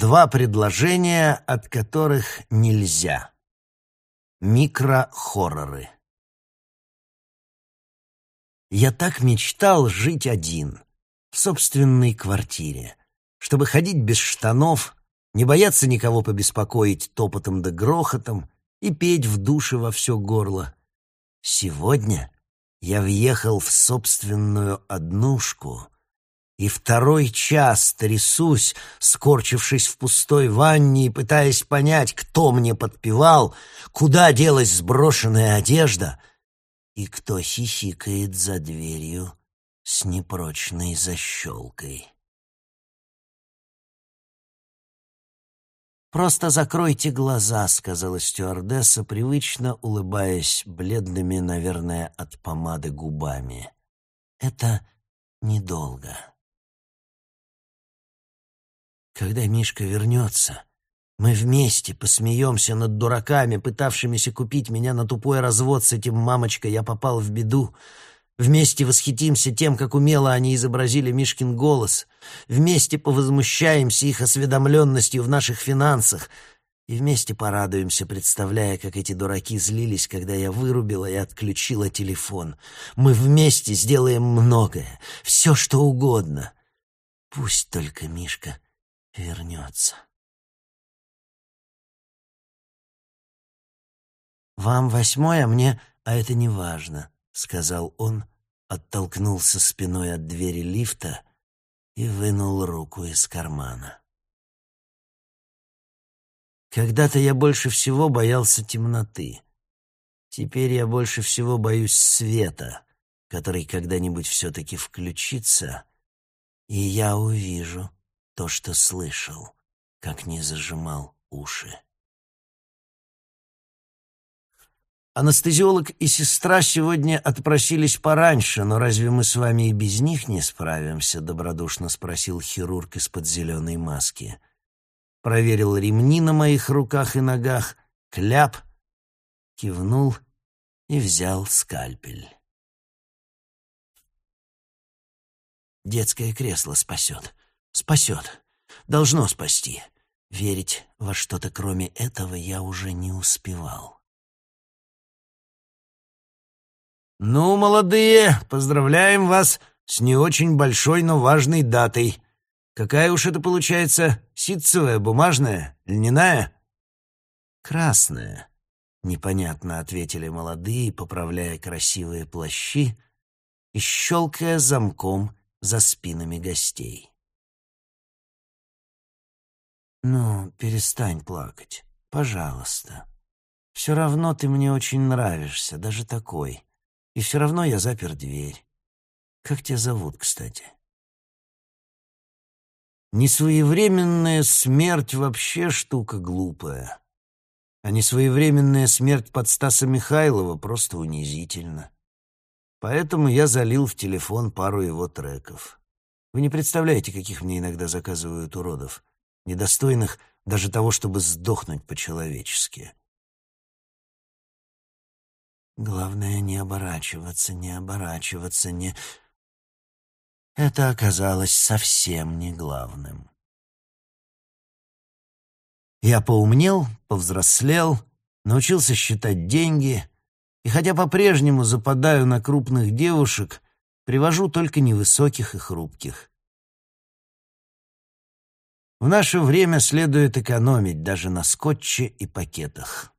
Два предложения, от которых нельзя. Микрохорроры. Я так мечтал жить один, в собственной квартире, чтобы ходить без штанов, не бояться никого побеспокоить топотом да грохотом и петь в душе во все горло. Сегодня я въехал в собственную однушку и второй час трясусь, скорчившись в пустой ванне и пытаясь понять, кто мне подпевал, куда делась сброшенная одежда и кто хихикает за дверью с непрочной защелкой. «Просто закройте глаза», — сказала стюардесса, привычно улыбаясь бледными, наверное, от помады губами. «Это недолго». Когда Мишка вернется, мы вместе посмеемся над дураками, пытавшимися купить меня на тупой развод с этим мамочкой, я попал в беду. Вместе восхитимся тем, как умело они изобразили Мишкин голос. Вместе повозмущаемся их осведомленностью в наших финансах. И вместе порадуемся, представляя, как эти дураки злились, когда я вырубила и отключила телефон. Мы вместе сделаем многое, все что угодно. Пусть только Мишка вернется. «Вам восьмой, а мне... А это не важно сказал он, оттолкнулся спиной от двери лифта и вынул руку из кармана. Когда-то я больше всего боялся темноты. Теперь я больше всего боюсь света, который когда-нибудь все-таки включится, и я увижу то, что слышал, как не зажимал уши. Анестезиолог и сестра сегодня отпросились пораньше, но разве мы с вами и без них не справимся? Добродушно спросил хирург из-под зеленой маски. Проверил ремни на моих руках и ногах, кляп, кивнул и взял скальпель. Детское кресло спасет. Спасет. Должно спасти. Верить во что-то кроме этого я уже не успевал. «Ну, молодые, поздравляем вас с не очень большой, но важной датой. Какая уж это получается? Ситцевая, бумажная, льняная?» «Красная», — непонятно ответили молодые, поправляя красивые плащи и щелкая замком за спинами гостей. «Ну, перестань плакать, пожалуйста. Все равно ты мне очень нравишься, даже такой». И все равно я запер дверь. Как тебя зовут, кстати? Несвоевременная смерть вообще штука глупая. А несвоевременная смерть под Стаса Михайлова просто унизительна. Поэтому я залил в телефон пару его треков. Вы не представляете, каких мне иногда заказывают уродов, недостойных даже того, чтобы сдохнуть по-человечески. Главное не оборачиваться, не оборачиваться, не... Это оказалось совсем не главным. Я поумнел, повзрослел, научился считать деньги, и хотя по-прежнему западаю на крупных девушек, привожу только невысоких и хрупких. В наше время следует экономить даже на скотче и пакетах.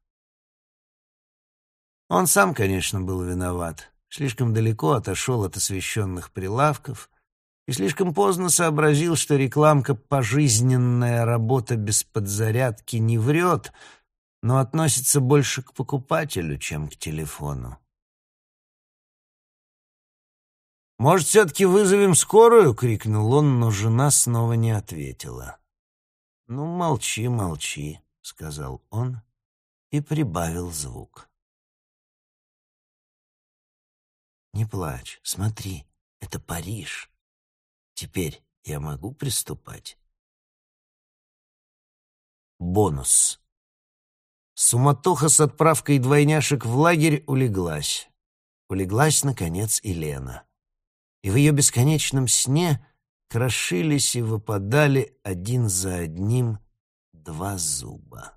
Он сам, конечно, был виноват. Слишком далеко отошел от освещенных прилавков и слишком поздно сообразил, что рекламка «пожизненная работа без подзарядки» не врет, но относится больше к покупателю, чем к телефону. «Может, все-таки вызовем скорую?» — крикнул он, но жена снова не ответила. «Ну, молчи, молчи», — сказал он и прибавил звук. Не плачь, смотри, это Париж. Теперь я могу приступать. Бонус. Суматоха с отправкой двойняшек в лагерь улеглась. Улеглась, наконец, и Лена. И в ее бесконечном сне крошились и выпадали один за одним два зуба.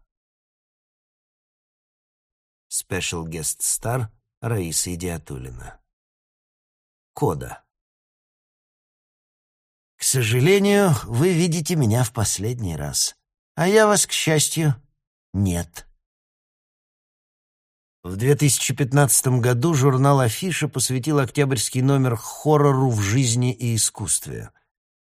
Special Guest Star Раиса Идиатулина. Кода. К сожалению, вы видите меня в последний раз, а я вас, к счастью, нет. В 2015 году журнал «Афиша» посвятил октябрьский номер хоррору в жизни и искусстве.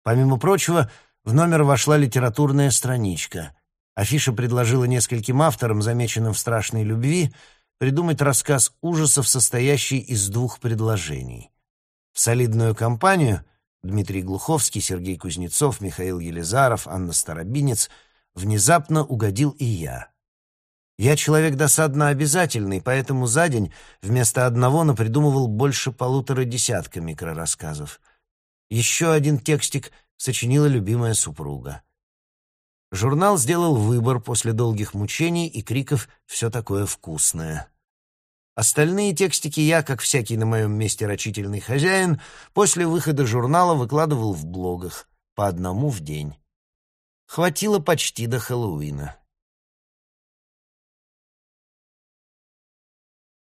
Помимо прочего, в номер вошла литературная страничка. Афиша предложила нескольким авторам, замеченным в страшной любви, придумать рассказ ужасов, состоящий из двух предложений. В солидную компанию Дмитрий Глуховский, Сергей Кузнецов, Михаил Елизаров, Анна Старобинец внезапно угодил и я. Я человек досадно обязательный, поэтому за день вместо одного напридумывал больше полутора десятка микрорассказов. Еще один текстик сочинила любимая супруга. Журнал сделал выбор после долгих мучений и криков «все такое вкусное». Остальные текстики я, как всякий на моем месте рачительный хозяин, после выхода журнала выкладывал в блогах, по одному в день. Хватило почти до Хэллоуина.